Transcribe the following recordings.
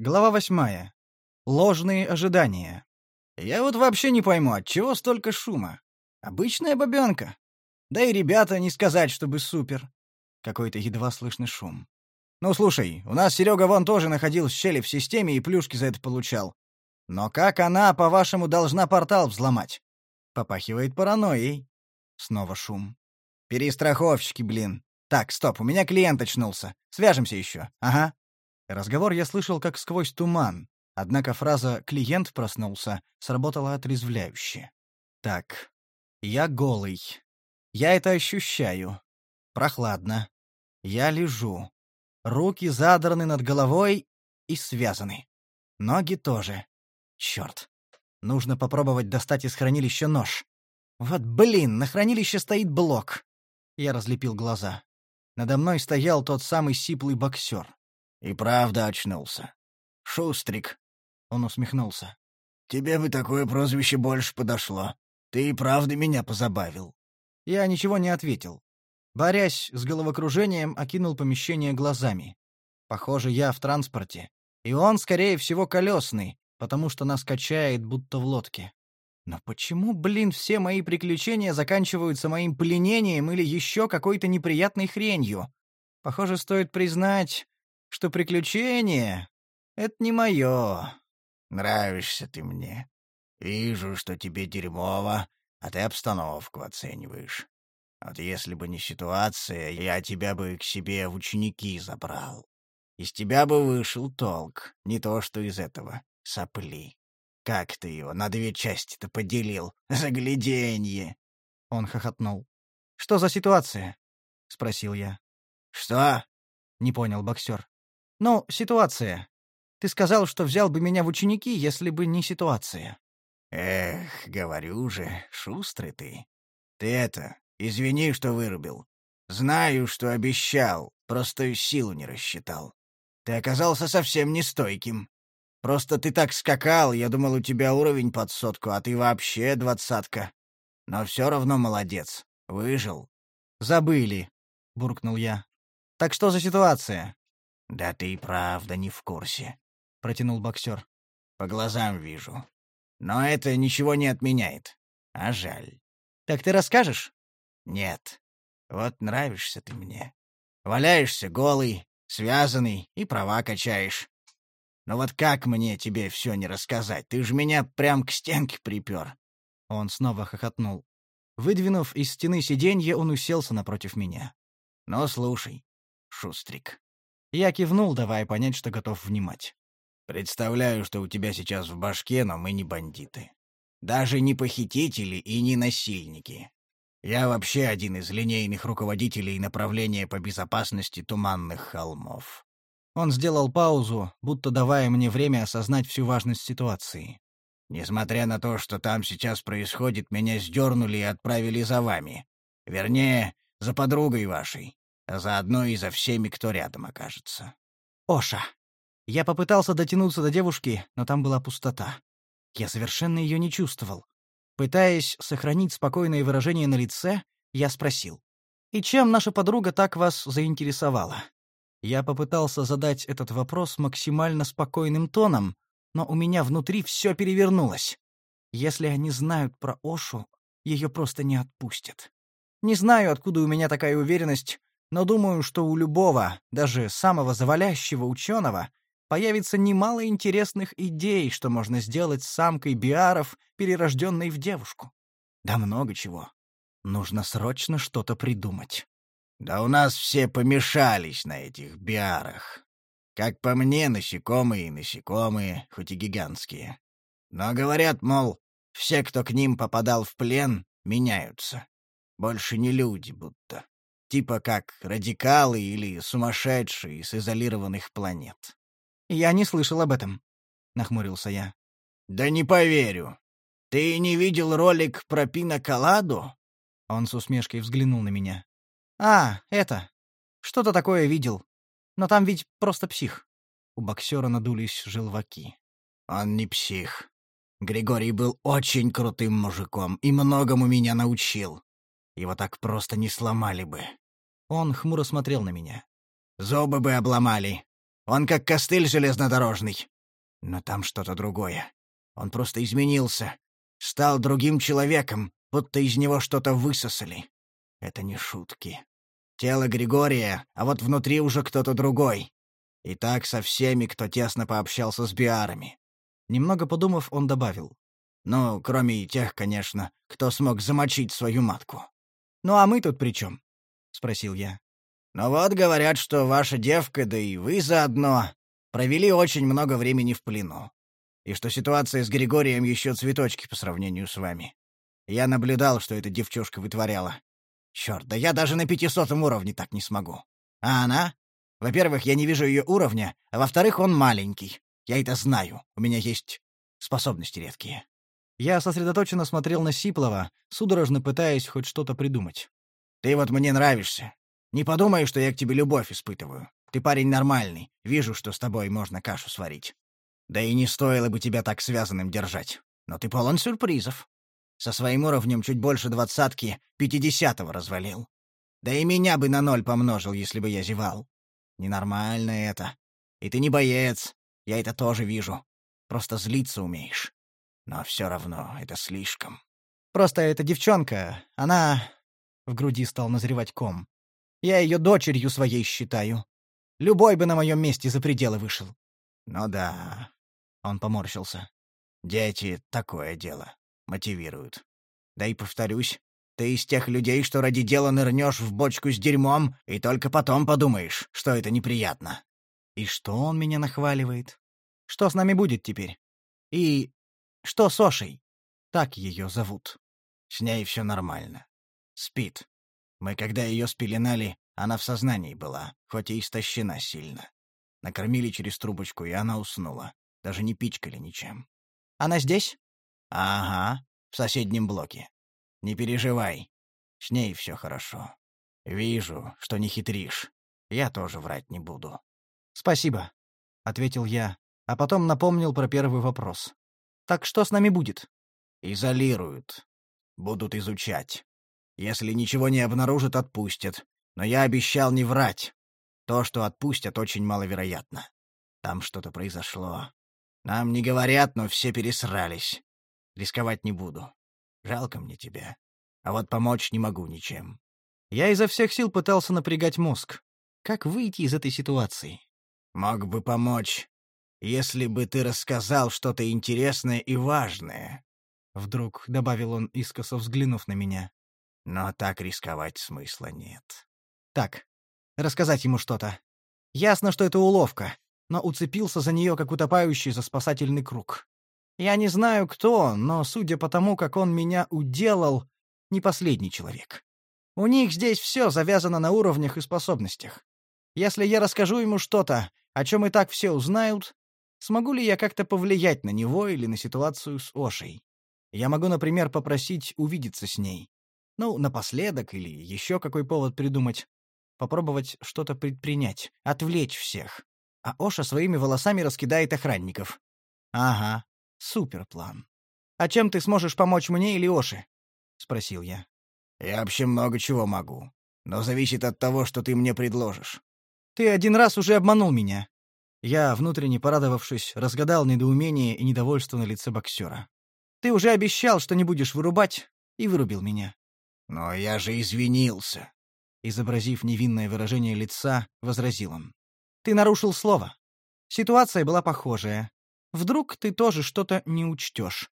Глава восьмая. Ложные ожидания. Я вот вообще не пойму, от чего столько шума. Обычная бабёнка. Да и ребята не сказать, чтобы супер. Какой-то едва слышный шум. Ну, слушай, у нас Серега вон тоже находил щели в системе и плюшки за это получал. Но как она, по-вашему, должна портал взломать? Попахивает паранойей. Снова шум. Перестраховщики, блин. Так, стоп, у меня клиент очнулся. Свяжемся еще. Ага. Разговор я слышал как сквозь туман, однако фраза «клиент проснулся» сработала отрезвляюще. Так, я голый. Я это ощущаю. Прохладно. Я лежу. Руки задраны над головой и связаны. Ноги тоже. Черт. Нужно попробовать достать из хранилища нож. Вот блин, на хранилище стоит блок. Я разлепил глаза. Надо мной стоял тот самый сиплый боксер. И правда очнулся. Шустрик. Он усмехнулся. Тебе бы такое прозвище больше подошло. Ты и правда меня позабавил. Я ничего не ответил. Борясь с головокружением, окинул помещение глазами. Похоже, я в транспорте. И он, скорее всего, колесный, потому что нас качает, будто в лодке. Но почему, блин, все мои приключения заканчиваются моим пленением или еще какой-то неприятной хренью? Похоже, стоит признать, что приключения — это не мое. Нравишься ты мне. Вижу, что тебе дерьмово, а ты обстановку оцениваешь. Вот если бы не ситуация, я тебя бы к себе в ученики забрал. Из тебя бы вышел толк, не то что из этого сопли. Как ты его на две части-то поделил? Загляденье!» Он хохотнул. «Что за ситуация?» — спросил я. «Что?» — не понял боксер. «Ну, ситуация. Ты сказал, что взял бы меня в ученики, если бы не ситуация». «Эх, говорю же, шустрый ты. Ты это, извини, что вырубил. Знаю, что обещал, просто силу не рассчитал. Ты оказался совсем нестойким. Просто ты так скакал, я думал, у тебя уровень под сотку, а ты вообще двадцатка. Но все равно молодец. Выжил. Забыли, буркнул я. Так что за ситуация? Да ты и правда не в курсе, протянул боксер. По глазам вижу. Но это ничего не отменяет. А жаль. Так ты расскажешь? Нет. Вот нравишься ты мне. Валяешься голый, связанный и права качаешь. Но вот как мне тебе все не рассказать? Ты же меня прям к стенке припер. Он снова хохотнул. Выдвинув из стены сиденье, он уселся напротив меня. «Ну, слушай, Шустрик». Я кивнул, давая понять, что готов внимать. «Представляю, что у тебя сейчас в башке, но мы не бандиты. Даже не похитители и не насильники. Я вообще один из линейных руководителей направления по безопасности Туманных холмов. Он сделал паузу, будто давая мне время осознать всю важность ситуации. «Несмотря на то, что там сейчас происходит, меня сдернули и отправили за вами. Вернее, за подругой вашей, а заодно и за всеми, кто рядом окажется». «Оша!» Я попытался дотянуться до девушки, но там была пустота. Я совершенно ее не чувствовал. Пытаясь сохранить спокойное выражение на лице, я спросил. «И чем наша подруга так вас заинтересовала?» Я попытался задать этот вопрос максимально спокойным тоном, но у меня внутри все перевернулось. Если они знают про Ошу, ее просто не отпустят. Не знаю, откуда у меня такая уверенность, но думаю, что у любого, даже самого завалящего ученого, появится немало интересных идей, что можно сделать с самкой биаров, перерожденной в девушку. Да много чего. Нужно срочно что-то придумать. Да у нас все помешались на этих биарах. Как по мне, насекомые и насекомые, хоть и гигантские. Но говорят, мол, все, кто к ним попадал в плен, меняются. Больше не люди будто. Типа как радикалы или сумасшедшие с изолированных планет. «Я не слышал об этом», — нахмурился я. «Да не поверю. Ты не видел ролик про пиноколаду?» Он с усмешкой взглянул на меня. «А, это. Что-то такое видел. Но там ведь просто псих». У боксера надулись желваки. «Он не псих. Григорий был очень крутым мужиком и многому меня научил. Его так просто не сломали бы». Он хмуро смотрел на меня. «Зубы бы обломали. Он как костыль железнодорожный. Но там что-то другое. Он просто изменился. Стал другим человеком, будто из него что-то высосали. Это не шутки. Тело Григория, а вот внутри уже кто-то другой. И так со всеми, кто тесно пообщался с биарами. Немного подумав, он добавил. Ну, кроме тех, конечно, кто смог замочить свою матку. «Ну а мы тут при чем?» — спросил я. «Ну вот говорят, что ваша девка, да и вы заодно, провели очень много времени в плену. И что ситуация с Григорием еще цветочки по сравнению с вами. Я наблюдал, что эта девчушка вытворяла. Черт, да я даже на пятисотом уровне так не смогу. А она? Во-первых, я не вижу ее уровня, а во-вторых, он маленький. Я это знаю. У меня есть способности редкие. Я сосредоточенно смотрел на Сиплова, судорожно пытаясь хоть что-то придумать. «Ты вот мне нравишься. Не подумай, что я к тебе любовь испытываю. Ты парень нормальный. Вижу, что с тобой можно кашу сварить. Да и не стоило бы тебя так связанным держать. Но ты полон сюрпризов. Со своим уровнем чуть больше двадцатки, пятидесятого развалил. Да и меня бы на ноль помножил, если бы я зевал. Ненормально это. И ты не боец. Я это тоже вижу. Просто злиться умеешь. Но все равно это слишком. Просто эта девчонка, она... В груди стал назревать ком. Я ее дочерью своей считаю. Любой бы на моем месте за пределы вышел. Ну да. Он поморщился. Дети — такое дело мотивируют. Да и повторюсь, ты из тех людей, что ради дела нырнешь в бочку с дерьмом, и только потом подумаешь, что это неприятно. И что он меня нахваливает? Что с нами будет теперь? И что с Ошей? Так ее зовут. С ней все нормально. Спит. Мы, когда ее спеленали, она в сознании была, хоть и истощена сильно. Накормили через трубочку, и она уснула. Даже не пичкали ничем. Она здесь? «Ага, в соседнем блоке. Не переживай. С ней все хорошо. Вижу, что не хитришь. Я тоже врать не буду». «Спасибо», — ответил я, а потом напомнил про первый вопрос. «Так что с нами будет?» «Изолируют. Будут изучать. Если ничего не обнаружат, отпустят. Но я обещал не врать. То, что отпустят, очень маловероятно. Там что-то произошло. Нам не говорят, но все пересрались. Рисковать не буду. Жалко мне тебя. А вот помочь не могу ничем. Я изо всех сил пытался напрягать мозг. Как выйти из этой ситуации? Мог бы помочь, если бы ты рассказал что-то интересное и важное. Вдруг добавил он, искоса взглянув на меня. Но так рисковать смысла нет. Так, рассказать ему что-то. Ясно, что это уловка, но уцепился за нее, как утопающий за спасательный круг. Я не знаю, кто но, судя по тому, как он меня уделал, не последний человек. У них здесь все завязано на уровнях и способностях. Если я расскажу ему что-то, о чем и так все узнают, смогу ли я как-то повлиять на него или на ситуацию с Ошей? Я могу, например, попросить увидеться с ней. Ну, напоследок или еще какой повод придумать. Попробовать что-то предпринять, отвлечь всех. А Оша своими волосами раскидает охранников. Ага, Суперплан. А чем ты сможешь помочь мне или Оше? спросил я. Я вообще много чего могу, но зависит от того, что ты мне предложишь. Ты один раз уже обманул меня. Я, внутренне порадовавшись, разгадал недоумение и недовольство на лице боксера. Ты уже обещал, что не будешь вырубать, и вырубил меня. Но я же извинился. Изобразив невинное выражение лица, возразил он. Ты нарушил слово. Ситуация была похожая. Вдруг ты тоже что-то не учтешь.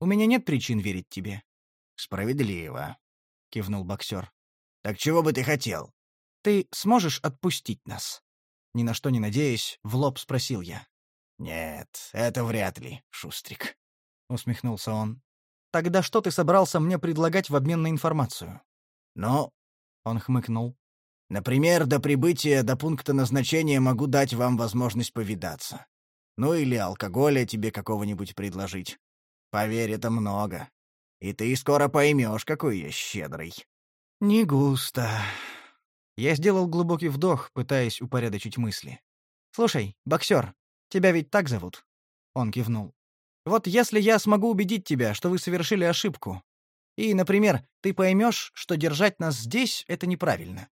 У меня нет причин верить тебе». «Справедливо», — кивнул боксер. «Так чего бы ты хотел?» «Ты сможешь отпустить нас?» Ни на что не надеясь, в лоб спросил я. «Нет, это вряд ли, Шустрик», — усмехнулся он. «Тогда что ты собрался мне предлагать в обмен на информацию?» «Ну...» — он хмыкнул. «Например, до прибытия до пункта назначения могу дать вам возможность повидаться. Ну или алкоголя тебе какого-нибудь предложить. Поверь, это много. И ты скоро поймешь, какой я щедрый». «Не густо». Я сделал глубокий вдох, пытаясь упорядочить мысли. «Слушай, боксер, тебя ведь так зовут?» Он кивнул. «Вот если я смогу убедить тебя, что вы совершили ошибку, и, например, ты поймешь, что держать нас здесь — это неправильно,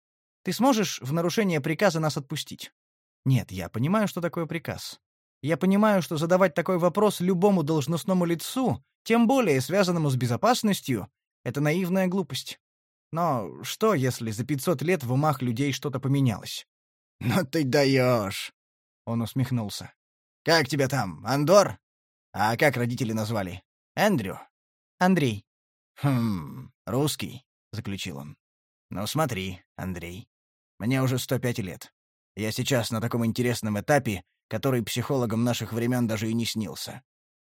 ты сможешь в нарушение приказа нас отпустить?» Нет, я понимаю, что такое приказ. Я понимаю, что задавать такой вопрос любому должностному лицу, тем более связанному с безопасностью, это наивная глупость. Но что, если за 500 лет в умах людей что-то поменялось? «Ну ты даешь!» — он усмехнулся. «Как тебя там, Андор? А как родители назвали? Эндрю?» «Андрей». «Хм, русский», — заключил он. «Ну смотри, Андрей, мне уже 105 лет. Я сейчас на таком интересном этапе, который психологам наших времен даже и не снился.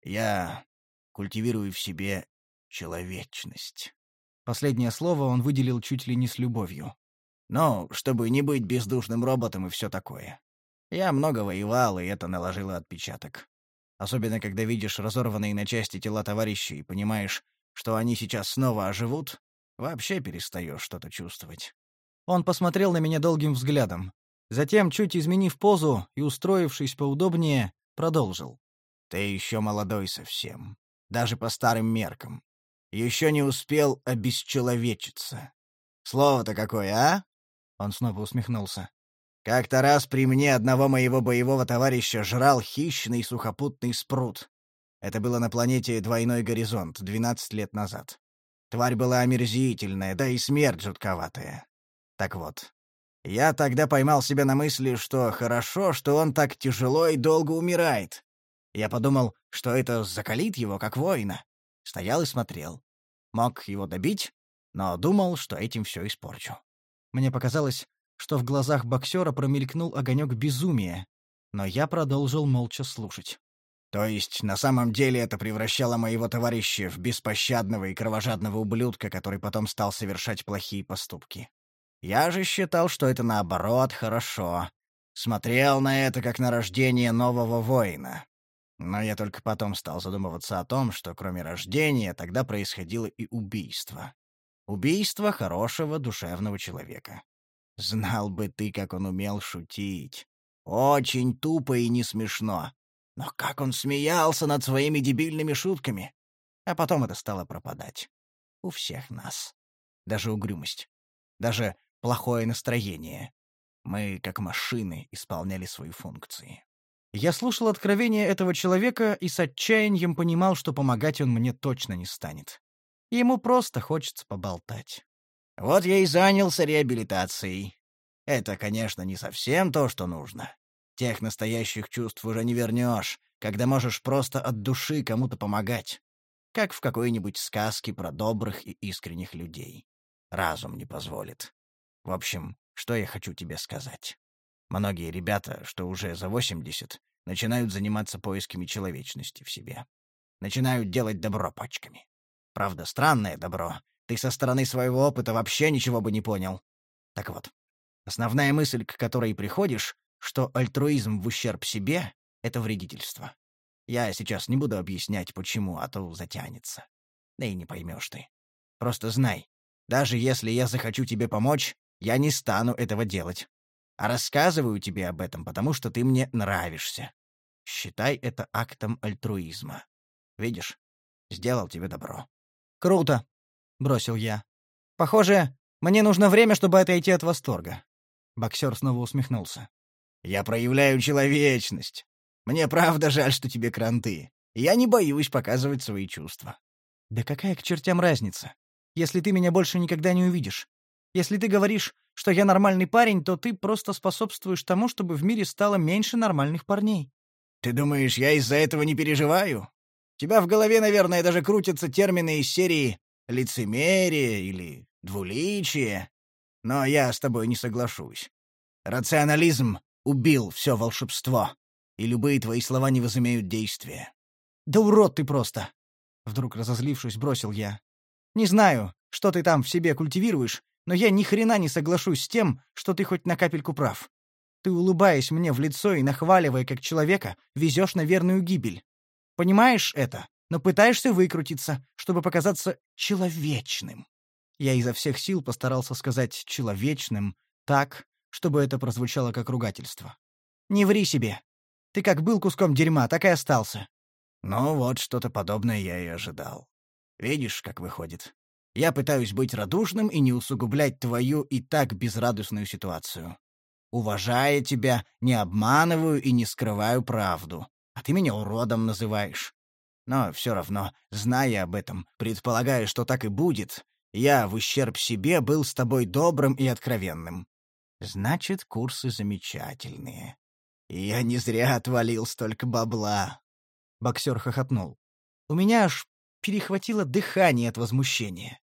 Я культивирую в себе человечность». Последнее слово он выделил чуть ли не с любовью. Ну, чтобы не быть бездушным роботом и все такое. Я много воевал, и это наложило отпечаток. Особенно, когда видишь разорванные на части тела товарищей и понимаешь, что они сейчас снова оживут, вообще перестаешь что-то чувствовать. Он посмотрел на меня долгим взглядом. Затем, чуть изменив позу и устроившись поудобнее, продолжил. «Ты еще молодой совсем. Даже по старым меркам. Еще не успел обесчеловечиться. Слово-то какое, а?» Он снова усмехнулся. «Как-то раз при мне одного моего боевого товарища жрал хищный сухопутный спрут. Это было на планете Двойной Горизонт, 12 лет назад. Тварь была омерзительная, да и смерть жутковатая. Так вот, я тогда поймал себя на мысли, что хорошо, что он так тяжело и долго умирает. Я подумал, что это закалит его, как воина. Стоял и смотрел. Мог его добить, но думал, что этим все испорчу. Мне показалось, что в глазах боксера промелькнул огонек безумия, но я продолжил молча слушать. То есть, на самом деле это превращало моего товарища в беспощадного и кровожадного ублюдка, который потом стал совершать плохие поступки. Я же считал, что это наоборот хорошо. Смотрел на это как на рождение нового воина. Но я только потом стал задумываться о том, что кроме рождения тогда происходило и убийство. Убийство хорошего душевного человека. Знал бы ты, как он умел шутить. Очень тупо и не смешно. Но как он смеялся над своими дебильными шутками. А потом это стало пропадать. У всех нас. Даже угрюмость. Даже плохое настроение. Мы, как машины, исполняли свои функции. Я слушал откровения этого человека и с отчаянием понимал, что помогать он мне точно не станет. Ему просто хочется поболтать. Вот я и занялся реабилитацией. Это, конечно, не совсем то, что нужно. Тех настоящих чувств уже не вернешь, когда можешь просто от души кому-то помогать. Как в какой-нибудь сказке про добрых и искренних людей. Разум не позволит. В общем, что я хочу тебе сказать. Многие ребята, что уже за 80, начинают заниматься поисками человечности в себе. Начинают делать добро пачками. Правда, странное добро. Ты со стороны своего опыта вообще ничего бы не понял. Так вот, основная мысль, к которой приходишь, что альтруизм в ущерб себе — это вредительство. Я сейчас не буду объяснять, почему, а то затянется. Да и не поймешь ты. Просто знай, даже если я захочу тебе помочь, я не стану этого делать. А рассказываю тебе об этом, потому что ты мне нравишься. Считай это актом альтруизма. Видишь, сделал тебе добро. «Круто», — бросил я. «Похоже, мне нужно время, чтобы отойти от восторга». Боксер снова усмехнулся. «Я проявляю человечность. Мне правда жаль, что тебе кранты. Я не боюсь показывать свои чувства». «Да какая к чертям разница? Если ты меня больше никогда не увидишь. Если ты говоришь, что я нормальный парень, то ты просто способствуешь тому, чтобы в мире стало меньше нормальных парней». «Ты думаешь, я из-за этого не переживаю? тебя в голове, наверное, даже крутятся термины из серии «лицемерие» или «двуличие». Но я с тобой не соглашусь. Рационализм убил все волшебство, и любые твои слова не возымеют действия. «Да урод ты просто!» Вдруг разозлившись, бросил я. «Не знаю, что ты там в себе культивируешь, но я ни хрена не соглашусь с тем, что ты хоть на капельку прав. Ты, улыбаясь мне в лицо и нахваливая как человека, везешь на верную гибель. Понимаешь это, но пытаешься выкрутиться, чтобы показаться человечным. Я изо всех сил постарался сказать «человечным» так, чтобы это прозвучало как ругательство. Не ври себе. Ты как был куском дерьма, так и остался. Ну вот, что-то подобное я и ожидал. Видишь, как выходит. Я пытаюсь быть радушным и не усугублять твою и так безрадостную ситуацию. Уважая тебя, не обманываю и не скрываю правду. А ты меня уродом называешь. Но все равно, зная об этом, предполагая, что так и будет, я в ущерб себе был с тобой добрым и откровенным. Значит, курсы замечательные. И я не зря отвалил столько бабла. Боксер хохотнул. У меня аж перехватило дыхание от возмущения.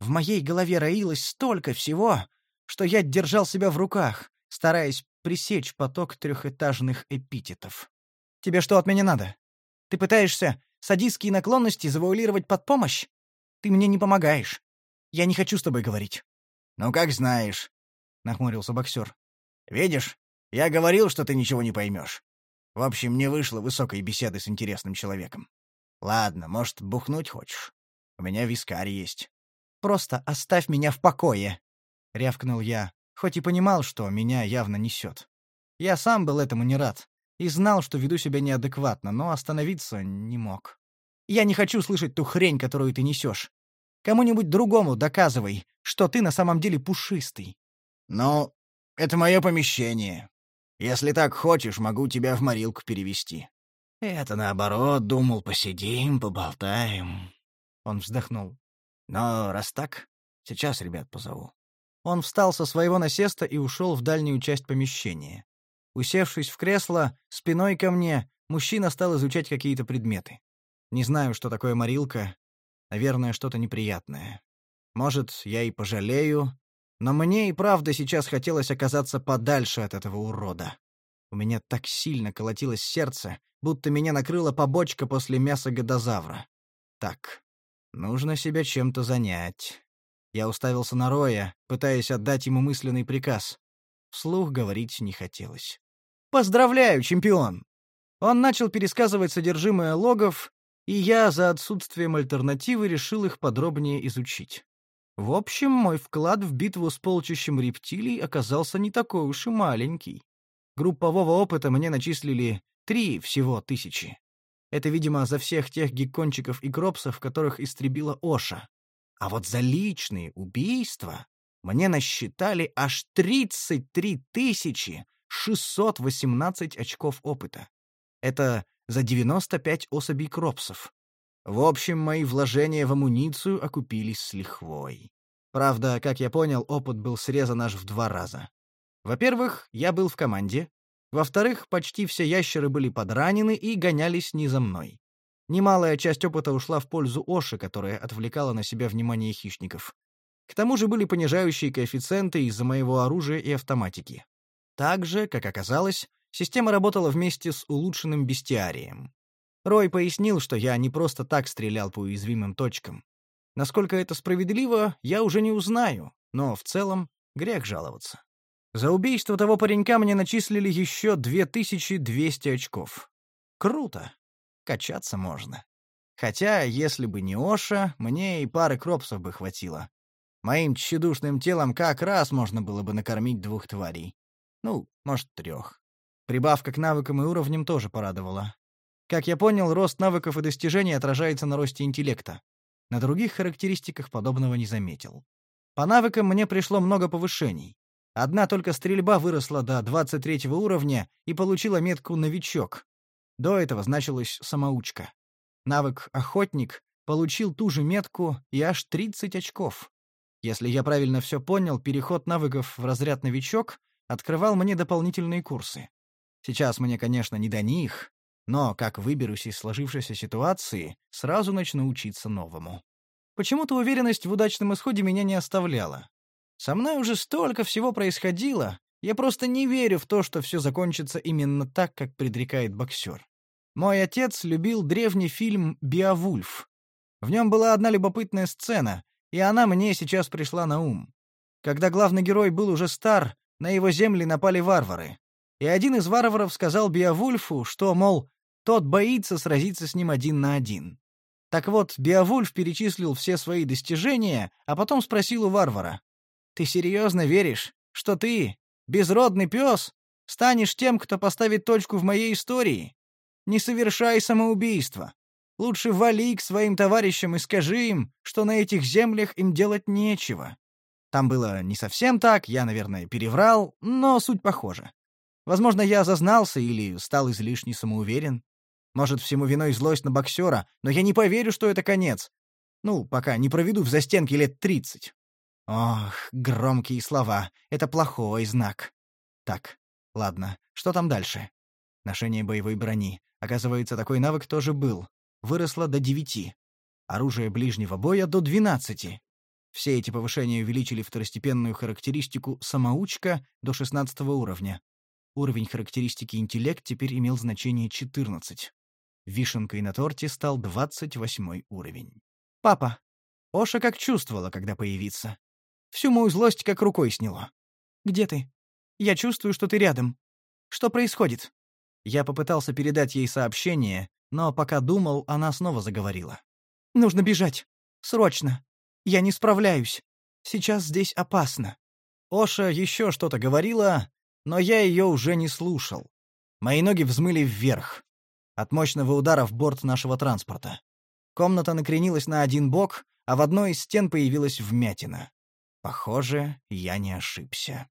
В моей голове роилось столько всего, что я держал себя в руках, стараясь пресечь поток трехэтажных эпитетов. «Тебе что от меня надо? Ты пытаешься садистские наклонности завуалировать под помощь? Ты мне не помогаешь. Я не хочу с тобой говорить». «Ну, как знаешь», — нахмурился боксер. «Видишь, я говорил, что ты ничего не поймешь. В общем, не вышло высокой беседы с интересным человеком. Ладно, может, бухнуть хочешь? У меня вискарь есть». «Просто оставь меня в покое», — рявкнул я, хоть и понимал, что меня явно несет. Я сам был этому не рад и знал, что веду себя неадекватно, но остановиться не мог. Я не хочу слышать ту хрень, которую ты несешь. Кому-нибудь другому доказывай, что ты на самом деле пушистый. Ну, это мое помещение. Если так хочешь, могу тебя в морилку перевести. Это наоборот, думал, посидим, поболтаем. Он вздохнул. Но раз так, сейчас ребят позову. Он встал со своего насеста и ушел в дальнюю часть помещения. Усевшись в кресло, спиной ко мне, мужчина стал изучать какие-то предметы. Не знаю, что такое морилка. Наверное, что-то неприятное. Может, я и пожалею, но мне и правда сейчас хотелось оказаться подальше от этого урода. У меня так сильно колотилось сердце, будто меня накрыла побочка после мяса годозавра. Так, нужно себя чем-то занять. Я уставился на Роя, пытаясь отдать ему мысленный приказ. Вслух говорить не хотелось. «Поздравляю, чемпион!» Он начал пересказывать содержимое логов, и я за отсутствием альтернативы решил их подробнее изучить. В общем, мой вклад в битву с полчищем рептилий оказался не такой уж и маленький. Группового опыта мне начислили три всего тысячи. Это, видимо, за всех тех геккончиков и кропсов, которых истребила Оша. А вот за личные убийства мне насчитали аж 33 618 очков опыта. Это за 95 особей кропсов. В общем, мои вложения в амуницию окупились с лихвой. Правда, как я понял, опыт был срезан аж в два раза. Во-первых, я был в команде. Во-вторых, почти все ящеры были подранены и гонялись не за мной. Немалая часть опыта ушла в пользу Оши, которая отвлекала на себя внимание хищников. К тому же были понижающие коэффициенты из-за моего оружия и автоматики. Также, как оказалось, система работала вместе с улучшенным бестиарием. Рой пояснил, что я не просто так стрелял по уязвимым точкам. Насколько это справедливо, я уже не узнаю, но в целом грех жаловаться. За убийство того паренька мне начислили еще 2200 очков. Круто качаться можно. Хотя, если бы не Оша, мне и пары кропсов бы хватило. Моим тщедушным телом как раз можно было бы накормить двух тварей. Ну, может, трех. Прибавка к навыкам и уровням тоже порадовала. Как я понял, рост навыков и достижений отражается на росте интеллекта. На других характеристиках подобного не заметил. По навыкам мне пришло много повышений. Одна только стрельба выросла до 23 уровня и получила метку «Новичок», до этого значилась самоучка. Навык «Охотник» получил ту же метку и аж 30 очков. Если я правильно все понял, переход навыков в разряд «Новичок» открывал мне дополнительные курсы. Сейчас мне, конечно, не до них, но, как выберусь из сложившейся ситуации, сразу начну учиться новому. Почему-то уверенность в удачном исходе меня не оставляла. Со мной уже столько всего происходило, я просто не верю в то, что все закончится именно так, как предрекает боксер. Мой отец любил древний фильм «Биовульф». В нем была одна любопытная сцена, и она мне сейчас пришла на ум. Когда главный герой был уже стар, на его земли напали варвары. И один из варваров сказал Биовульфу, что, мол, тот боится сразиться с ним один на один. Так вот, Биовульф перечислил все свои достижения, а потом спросил у варвара. «Ты серьезно веришь, что ты, Безродный пес, станешь тем, кто поставит точку в моей истории. Не совершай самоубийство. Лучше вали к своим товарищам и скажи им, что на этих землях им делать нечего. Там было не совсем так, я, наверное, переврал, но суть похожа. Возможно, я зазнался или стал излишне самоуверен. Может, всему виной злость на боксера, но я не поверю, что это конец. Ну, пока не проведу в застенке лет тридцать. Ох, громкие слова. Это плохой знак. Так, ладно, что там дальше? Ношение боевой брони. Оказывается, такой навык тоже был. Выросло до девяти. Оружие ближнего боя до двенадцати. Все эти повышения увеличили второстепенную характеристику «самоучка» до шестнадцатого уровня. Уровень характеристики «интеллект» теперь имел значение 14. Вишенкой на торте стал 28 уровень. «Папа!» Оша как чувствовала, когда появиться. Всю мою злость как рукой сняло. «Где ты? Я чувствую, что ты рядом. Что происходит?» Я попытался передать ей сообщение, но пока думал, она снова заговорила. «Нужно бежать. Срочно. Я не справляюсь. Сейчас здесь опасно». Оша еще что-то говорила, но я ее уже не слушал. Мои ноги взмыли вверх. От мощного удара в борт нашего транспорта. Комната накренилась на один бок, а в одной из стен появилась вмятина. Похоже, я не ошибся.